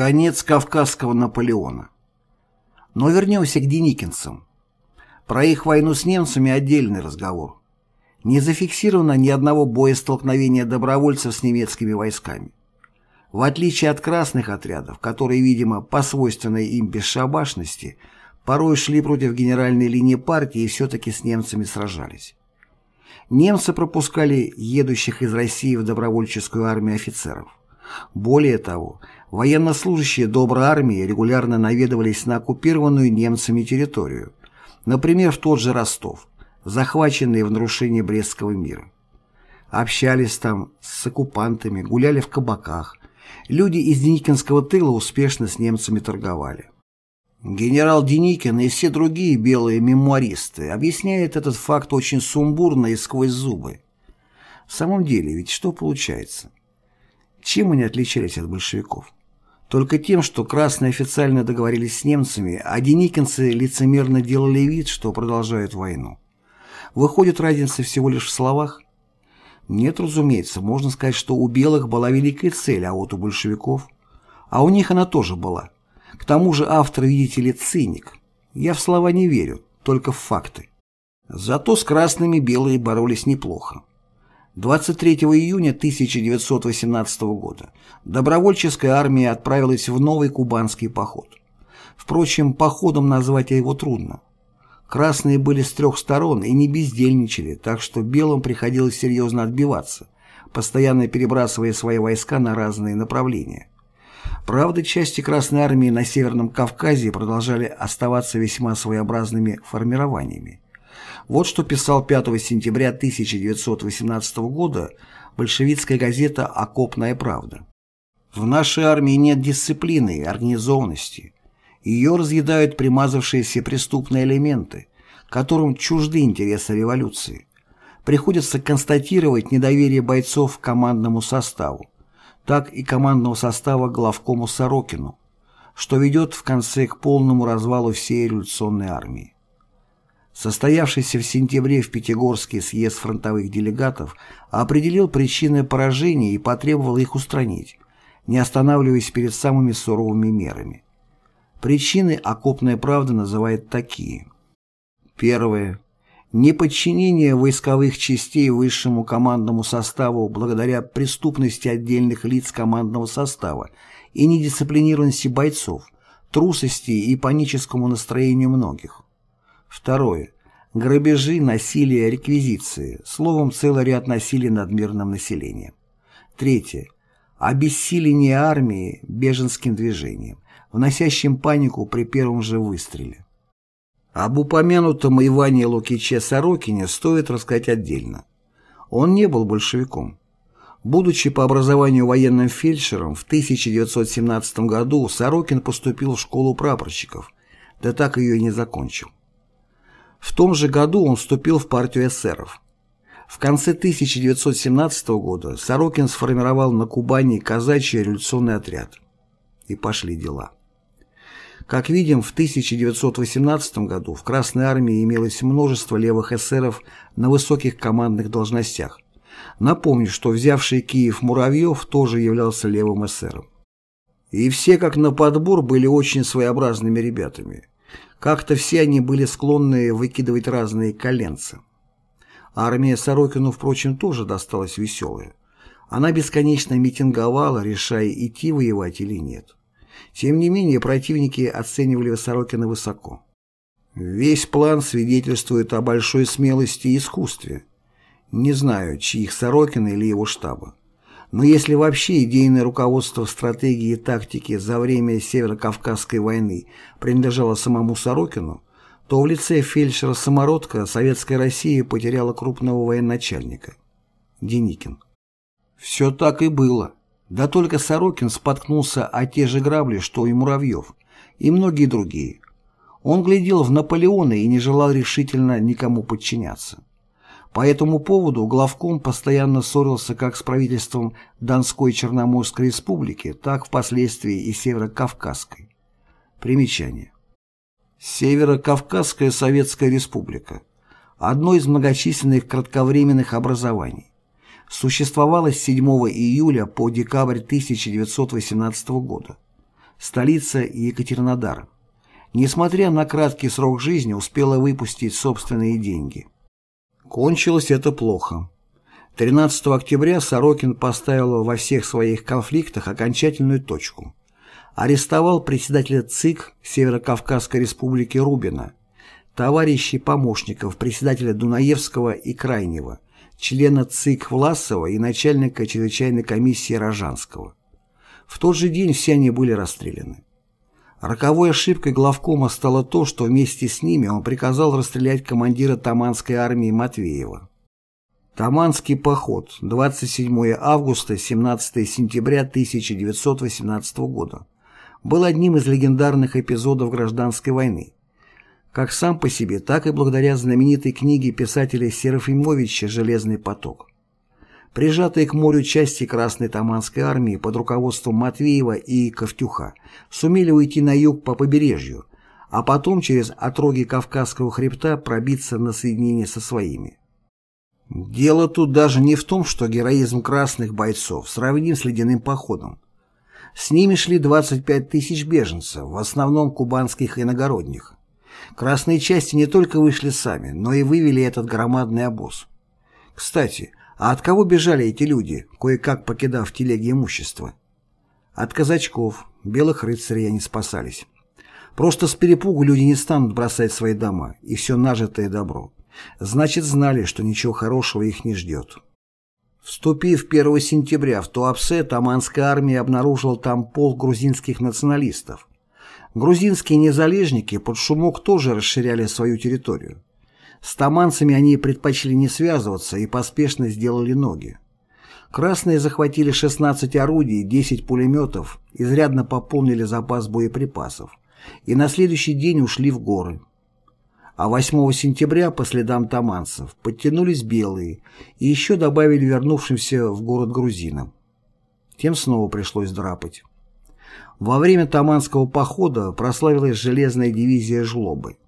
Конец Кавказского Наполеона. Но вернемся к деникинцам. Про их войну с немцами отдельный разговор. Не зафиксировано ни одного боестолкновения добровольцев с немецкими войсками. В отличие от красных отрядов, которые, видимо, по свойственной им бесшабашности, порой шли против генеральной линии партии и все-таки с немцами сражались. Немцы пропускали едущих из России в добровольческую армию офицеров. Более того, военнослужащие доброй армии регулярно наведывались на оккупированную немцами территорию, например, в тот же Ростов, захваченный в нарушении Брестского мира. Общались там с оккупантами, гуляли в кабаках. Люди из Деникинского тыла успешно с немцами торговали. Генерал Деникин и все другие белые мемуаристы объясняют этот факт очень сумбурно и сквозь зубы. В самом деле, ведь что получается? Чем они отличались от большевиков? Только тем, что красные официально договорились с немцами, а деникинцы лицемерно делали вид, что продолжают войну. Выходит, разница всего лишь в словах? Нет, разумеется, можно сказать, что у белых была великая цель, а вот у большевиков... А у них она тоже была. К тому же автор, видите ли, циник. Я в слова не верю, только в факты. Зато с красными белые боролись неплохо. 23 июня 1918 года добровольческая армия отправилась в новый кубанский поход. Впрочем, походом назвать его трудно. Красные были с трех сторон и не бездельничали, так что белым приходилось серьезно отбиваться, постоянно перебрасывая свои войска на разные направления. Правда, части Красной Армии на Северном Кавказе продолжали оставаться весьма своеобразными формированиями. Вот что писал 5 сентября 1918 года большевистская газета «Окопная правда». В нашей армии нет дисциплины и организованности. Ее разъедают примазавшиеся преступные элементы, которым чужды интересы революции. Приходится констатировать недоверие бойцов к командному составу, так и командного состава главкому Сорокину, что ведет в конце к полному развалу всей революционной армии. Состоявшийся в сентябре в Пятигорске съезд фронтовых делегатов определил причины поражения и потребовал их устранить, не останавливаясь перед самыми суровыми мерами. Причины окопная правда называет такие. Первое. Неподчинение войсковых частей высшему командному составу благодаря преступности отдельных лиц командного состава и недисциплинированности бойцов, трусости и паническому настроению многих. Второе. Грабежи, насилие, реквизиции, словом, целый ряд насилий над мирным населением. Третье. Обессиление армии беженским движением вносящим панику при первом же выстреле. Об упомянутом Иване Лукиче Сорокине стоит рассказать отдельно. Он не был большевиком. Будучи по образованию военным фельдшером, в 1917 году Сорокин поступил в школу прапорщиков, да так ее и не закончил. В том же году он вступил в партию эсеров. В конце 1917 года Сорокин сформировал на Кубани казачий революционный отряд. И пошли дела. Как видим, в 1918 году в Красной армии имелось множество левых эсеров на высоких командных должностях. Напомню, что взявший Киев Муравьев тоже являлся левым эсером. И все, как на подбор, были очень своеобразными ребятами. Как-то все они были склонны выкидывать разные коленца. Армия Сорокину, впрочем, тоже досталась веселая. Она бесконечно митинговала, решая, идти воевать или нет. Тем не менее, противники оценивали Сорокина высоко. Весь план свидетельствует о большой смелости и искусстве. Не знаю, чьих Сорокина или его штаба. Но если вообще идейное руководство стратегии и тактике за время Северо-Кавказской войны принадлежало самому Сорокину, то в лице фельдшера Самородка Советская Россия потеряла крупного военачальника – Деникин. Все так и было. Да только Сорокин споткнулся о те же грабли, что и Муравьев, и многие другие. Он глядел в Наполеона и не желал решительно никому подчиняться. По этому поводу главком постоянно ссорился как с правительством Донской Черноморской республики, так впоследствии и Северо-Кавказской. Примечание. Северо-Кавказская Советская Республика – одно из многочисленных кратковременных образований существовала с 7 июля по декабрь 1918 года. столица Екатеринодар. Несмотря на краткий срок жизни, успела выпустить собственные деньги. Кончилось это плохо. 13 октября Сорокин поставил во всех своих конфликтах окончательную точку. Арестовал председателя ЦИК Северо-Кавказской республики Рубина, товарищей помощников председателя Дунаевского и Крайнего, члена ЦИК Власова и начальника чрезвычайной комиссии Рожанского. В тот же день все они были расстреляны. Роковой ошибкой главкома стало то, что вместе с ними он приказал расстрелять командира Таманской армии Матвеева. Таманский поход, 27 августа 17 сентября 1918 года, был одним из легендарных эпизодов гражданской войны. Как сам по себе, так и благодаря знаменитой книге писателя Серафимовича «Железный поток». Прижатые к морю части Красной Таманской армии под руководством Матвеева и Ковтюха сумели уйти на юг по побережью, а потом через отроги Кавказского хребта пробиться на соединение со своими. Дело тут даже не в том, что героизм красных бойцов сравним с ледяным походом. С ними шли 25 тысяч беженцев, в основном кубанских иногородних. Красные части не только вышли сами, но и вывели этот громадный обоз. Кстати, а от кого бежали эти люди, кое-как покидав телеги имущество? От казачков, белых рыцарей они спасались. Просто с перепугу люди не станут бросать свои дома и все нажитое добро. Значит, знали, что ничего хорошего их не ждет. Вступив 1 сентября в Туапсе, Таманская армия обнаружила там пол грузинских националистов. Грузинские незалежники под шумок тоже расширяли свою территорию. С таманцами они предпочли не связываться и поспешно сделали ноги. Красные захватили 16 орудий, 10 пулеметов, изрядно пополнили запас боеприпасов и на следующий день ушли в горы а 8 сентября по следам таманцев подтянулись белые и еще добавили вернувшимся в город грузинам. Тем снова пришлось драпать. Во время таманского похода прославилась железная дивизия Жлобы.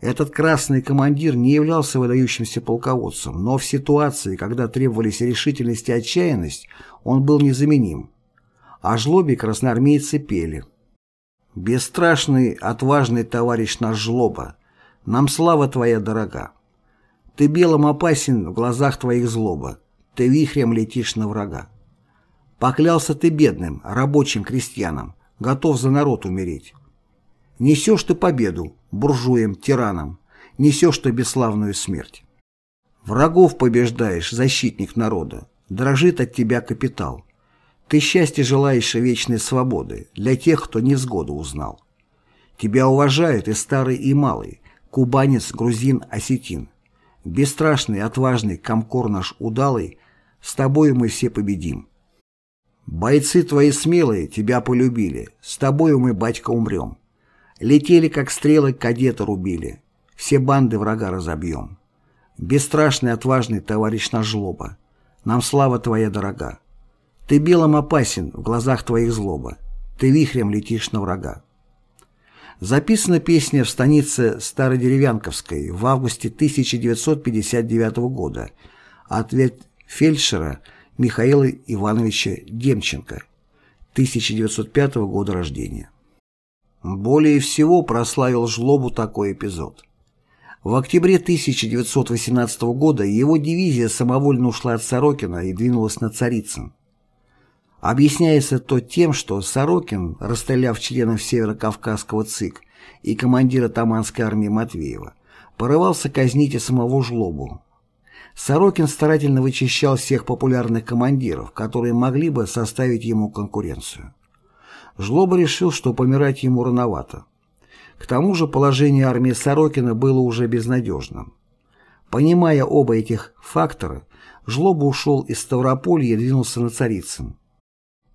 Этот красный командир не являлся выдающимся полководцем, но в ситуации, когда требовались решительность и отчаянность, он был незаменим. О жлобе красноармейцы пели. «Бесстрашный, отважный товарищ наш жлоба, нам слава твоя дорога. Ты белым опасен в глазах твоих злоба, ты вихрем летишь на врага. Поклялся ты бедным, рабочим крестьянам, готов за народ умереть. Несешь ты победу буржуям, тиранам, несешь ты бесславную смерть. Врагов побеждаешь, защитник народа, дрожит от тебя капитал. Ты счастья желаешь вечной свободы для тех, кто невзгоду узнал. Тебя уважают и старый, и малый, кубанец, грузин, осетин. Бесстрашный, отважный, комкор наш удалый, с тобою мы все победим. Бойцы твои смелые тебя полюбили, с тобою мы, батька, умрем. Летели, как стрелы, кадета рубили, все банды врага разобьем. Бесстрашный, отважный товарищ наш жлоба, нам слава твоя дорога. Ты белым опасен, в глазах твоих злоба, ты вихрем летишь на врага. Записана песня в станице Стародеревянковской в августе 1959 года от фельдшера Михаила Ивановича Демченко, 1905 года рождения. Более всего прославил Жлобу такой эпизод. В октябре 1918 года его дивизия самовольно ушла от Сорокина и двинулась на Царицын. Объясняется то тем, что Сорокин, расстреляв членов Северо-Кавказского ЦИК и командира Таманской армии Матвеева, порывался казнить и самого Жлобу. Сорокин старательно вычищал всех популярных командиров, которые могли бы составить ему конкуренцию. Жлоба решил, что помирать ему рановато. К тому же положение армии Сорокина было уже безнадежным. Понимая оба этих фактора, Жлоба ушел из Ставрополья и двинулся на Царицын.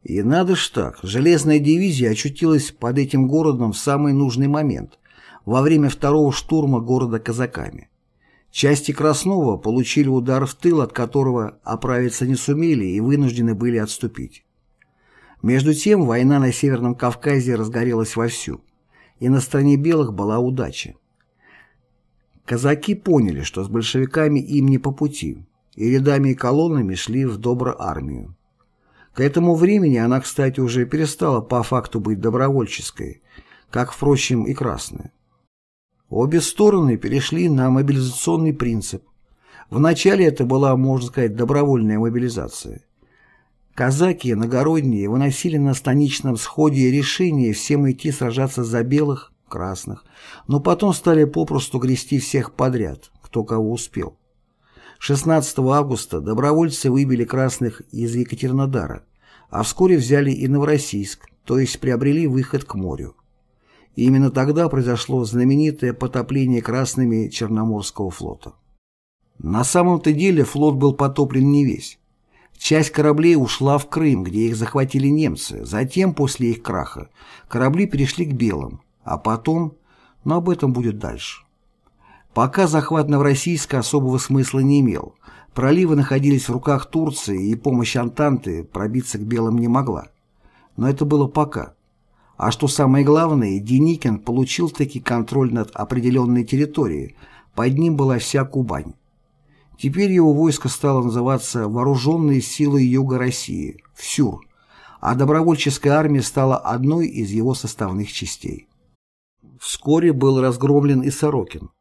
И надо ж так, железная дивизия очутилась под этим городом в самый нужный момент, во время второго штурма города казаками. Части Краснова получили удар в тыл, от которого оправиться не сумели и вынуждены были отступить. Между тем война на Северном Кавказе разгорелась вовсю, и на стороне белых была удача. Казаки поняли, что с большевиками им не по пути, и рядами и колоннами шли в добро армию. К этому времени она, кстати, уже перестала по факту быть добровольческой, как, впрочем, и красная. Обе стороны перешли на мобилизационный принцип. Вначале это была, можно сказать, добровольная мобилизация. Казаки иногородние выносили на станичном сходе решение всем идти сражаться за белых, красных, но потом стали попросту грести всех подряд, кто кого успел. 16 августа добровольцы выбили красных из Екатеринодара, а вскоре взяли и Новороссийск, то есть приобрели выход к морю. И именно тогда произошло знаменитое потопление красными Черноморского флота. На самом-то деле флот был потоплен не весь. Часть кораблей ушла в Крым, где их захватили немцы. Затем, после их краха, корабли перешли к белым, а потом, но об этом будет дальше. Пока захват Новороссийска особого смысла не имел. Проливы находились в руках Турции, и помощь Антанты пробиться к белым не могла. Но это было пока. А что самое главное, Деникин получил таки контроль над определенной территорией, под ним была вся Кубань. Теперь его войско стало называться «Вооруженные силы Юга России» – ВСЮР, а добровольческая армия стала одной из его составных частей. Вскоре был разгромлен и Сорокин.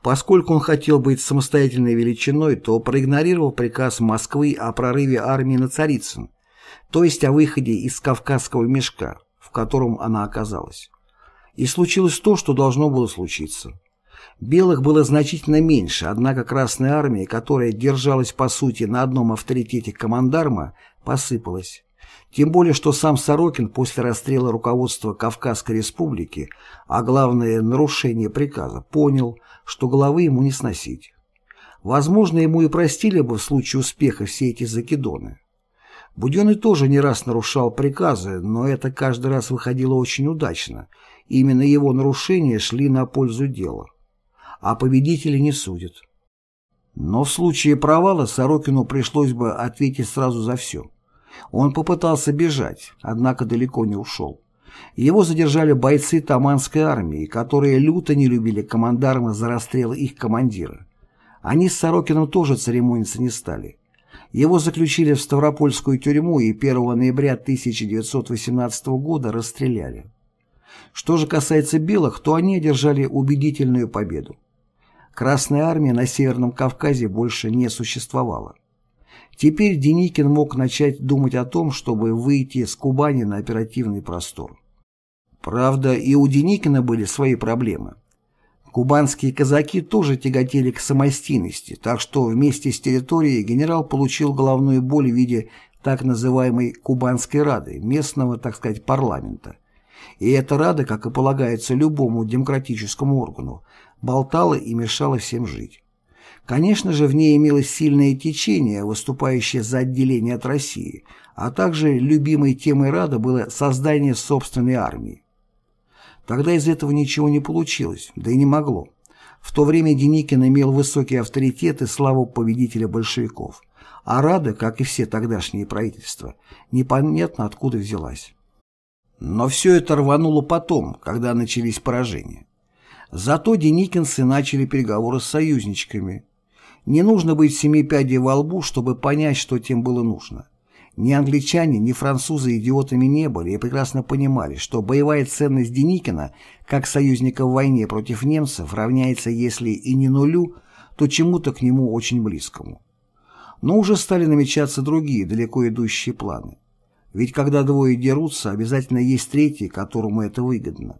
Поскольку он хотел быть самостоятельной величиной, то проигнорировал приказ Москвы о прорыве армии на Царицын, то есть о выходе из Кавказского мешка, в котором она оказалась. И случилось то, что должно было случиться. Белых было значительно меньше, однако Красная Армия, которая держалась по сути на одном авторитете командарма, посыпалась. Тем более, что сам Сорокин после расстрела руководства Кавказской Республики, а главное нарушение приказа, понял, что головы ему не сносить. Возможно, ему и простили бы в случае успеха все эти закидоны. Буденный тоже не раз нарушал приказы, но это каждый раз выходило очень удачно. Именно его нарушения шли на пользу дела а победители не судят. Но в случае провала Сорокину пришлось бы ответить сразу за все. Он попытался бежать, однако далеко не ушел. Его задержали бойцы Таманской армии, которые люто не любили командарма за расстрел их командира. Они с Сорокиным тоже церемониться не стали. Его заключили в Ставропольскую тюрьму и 1 ноября 1918 года расстреляли. Что же касается белых, то они одержали убедительную победу. Красная армия на Северном Кавказе больше не существовала. Теперь Деникин мог начать думать о том, чтобы выйти с Кубани на оперативный простор. Правда, и у Деникина были свои проблемы. Кубанские казаки тоже тяготели к самостийности, так что вместе с территорией генерал получил головную боль в виде так называемой Кубанской Рады, местного, так сказать, парламента. И эта Рада, как и полагается любому демократическому органу, болтала и мешала всем жить. Конечно же, в ней имелось сильное течение, выступающее за отделение от России, а также любимой темой Рада было создание собственной армии. Тогда из этого ничего не получилось, да и не могло. В то время Деникин имел высокий авторитет и славу победителя большевиков, а Рада, как и все тогдашние правительства, непонятно откуда взялась. Но все это рвануло потом, когда начались поражения. Зато деникинцы начали переговоры с союзничками. Не нужно быть семи пядей во лбу, чтобы понять, что тем было нужно. Ни англичане, ни французы идиотами не были и прекрасно понимали, что боевая ценность Деникина, как союзника в войне против немцев, равняется, если и не нулю, то чему-то к нему очень близкому. Но уже стали намечаться другие, далеко идущие планы. Ведь когда двое дерутся, обязательно есть третий, которому это выгодно.